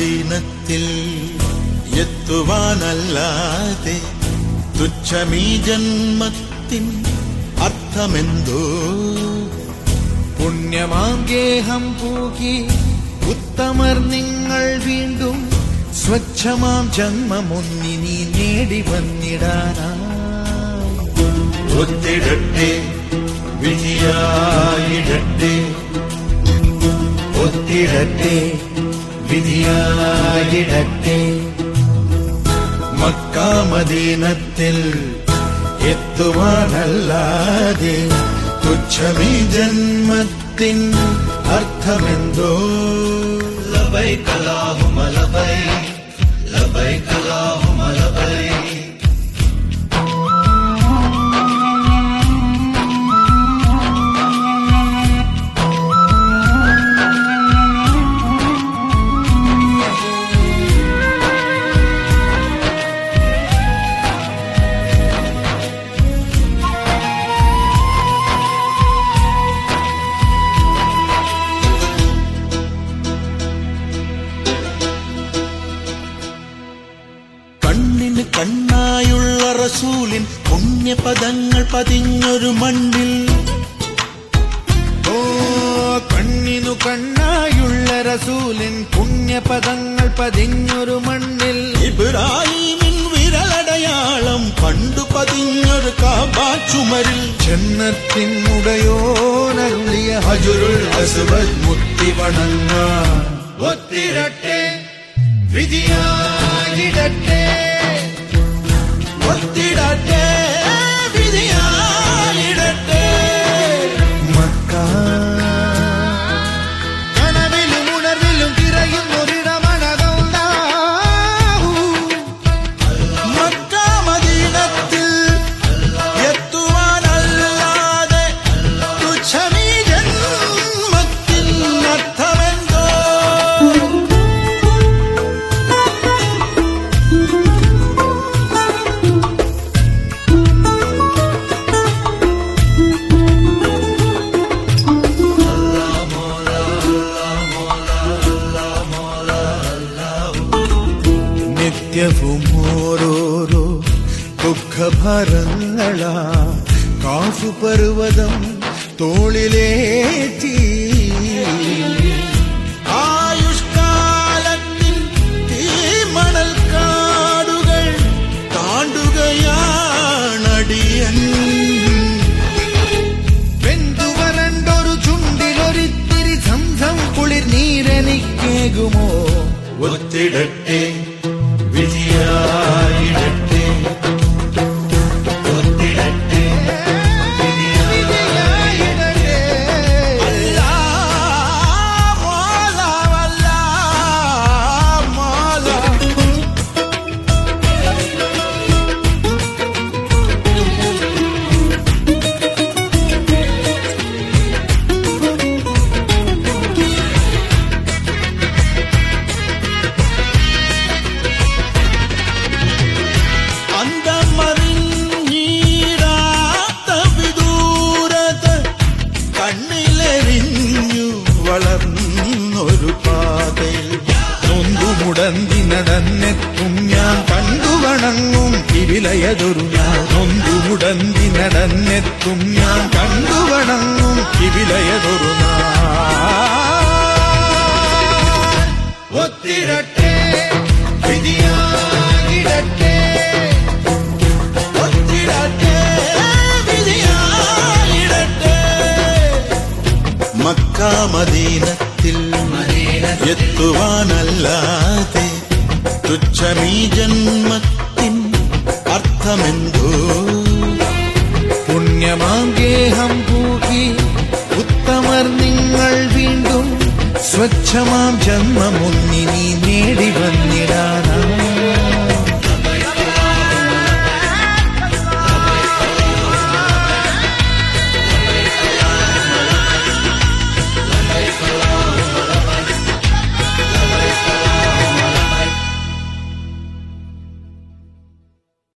മക്കാമദീനത്തിൽ എത്തുവാനല്ലാതെ തുച്ഛമീ ജന്മത്തിൻ അർത്ഥമെന്തോ? പുണ്യമാം ഗേഹം പൂകി ഉത്തമർ നിങ്ങൾ വീണ്ടും സ്വച്ഛമാം ജന്മമൊന്നിനി നേടി വന്നിടാനാ വിധിയായിടട്ടെ. ഒത്തിടട്ടെ വിധിയായിടട്ടെ മക്കാമദീനത്തിൽ എത്തുവാനല്ലാതെ തുച്ഛമീ ജന്മത്തിൻ അർത്ഥമെന്തോ കണ്ണിന് കണ്ണായുള്ള റസൂലിൻ പുണ്യപദങ്ങൾ പതിഞ്ഞൊരു മണ്ണിൽ. ഓ കണ്ണിനു കണ്ണായുള്ള റസൂലിൻ പുണ്യപദങ്ങൾ പതിഞ്ഞൊരു മണ്ണിൽ. ഇബ്രാഹിമിൻ വിരലടയാളം പണ്ടു പതിഞ്ഞൊരു കാബാച്ചുമരിൽ ജന്നത്തിനുടയോനരുളിയ ഹജുരുൾ അസ്വദ് മുത്തി വണങ്ങ ഒത്തിരട്ടെ വിധിയായിടട്ടെ. ഒത്തിടട്ടെ നിത്യവും ഓരോരോ ദുഃഖഭരങ്ങളാ. കാഫുപർവതം തോളിലേറ്റി. സംസം കുളിർ ഒത്തിടട്ടെ വിധിയായിടട്ടെ വളർന്നൊരു പാതയിൽ നൊന്തുമുടന്തി നടന്നെത്തും ഞാൻ കണ്ടു വണങ്ങും കിവിലയതൊരു ഞാൻ. നൊന്തുമുടന്തി നടന്നെത്തും ഞാൻ കണ്ടു വണങ്ങും നാ ഒത്തിരട്ടെ മക്കാമദീനത്തിൽ എത്തുവാനല്ലാതെ തുച്ഛമീ ജന്മത്തിൻ അർത്ഥമെന്തോ? പുണ്യമാം ഗേഹം പൂകി ഉത്തമർ നിങ്ങൾ വീണ്ടും സ്വച്ഛമാം ജന്മമൊന്നിനി നേടി വന്നിടാൻ